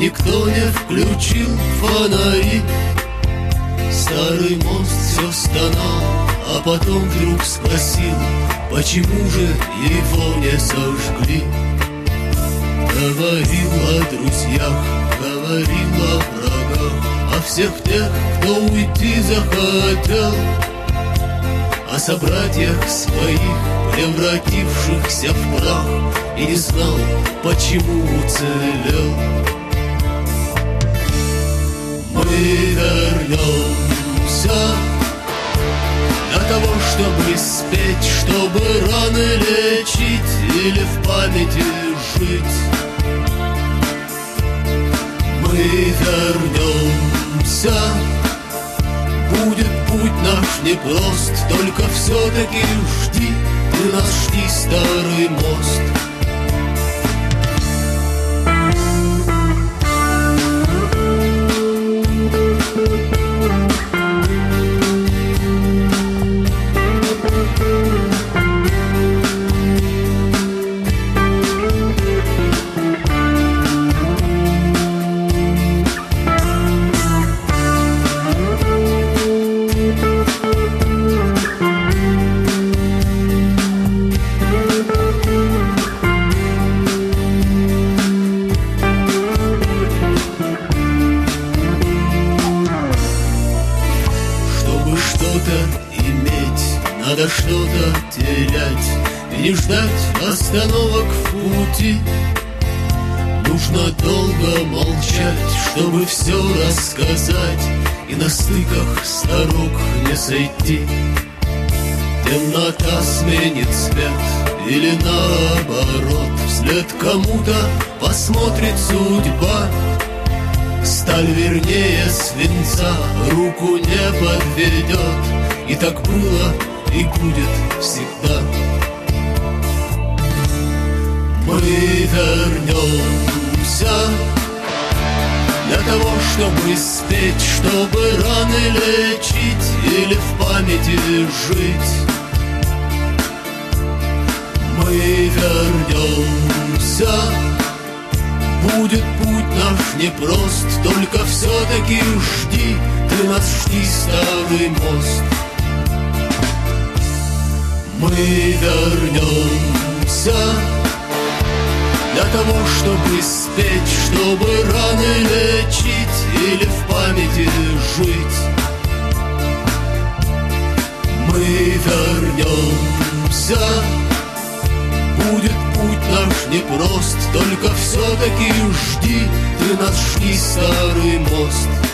никто не включил фонари Старый мост все стонал, а потом вдруг спросил Почему же его не сожгли? Говорил о друзьях, говорил о врагах О всех тех, кто уйти захотел О собратьях своих, превратившихся в прах И не знал, почему уцелел. Мы вернемся для того, чтобы спеть, чтобы раны лечить Или в памяти жить. Мы вернемся. Будет путь наш непрост Только все-таки жди нас жди, старый мост что-то иметь, надо что-то терять И не ждать остановок в пути. Нужно долго молчать, чтобы все рассказать И на стыках сторок не сойти. Темнота сменит цвет или наоборот Вслед кому-то посмотрит судьба Сталь вернее свинца руку не подведет И так было и будет всегда. Мы вернемся Для того, чтобы спеть, чтобы раны лечить Или в памяти жить. Мы вернемся. Будет путь наш непрост, только все-таки жди, ты нас жди, старый мост. Мы вернемся для того, чтобы спеть, чтобы раны лечить или в памяти жить. Мы вернемся непрост Только все-таки жди. Ты нас жди, старый мост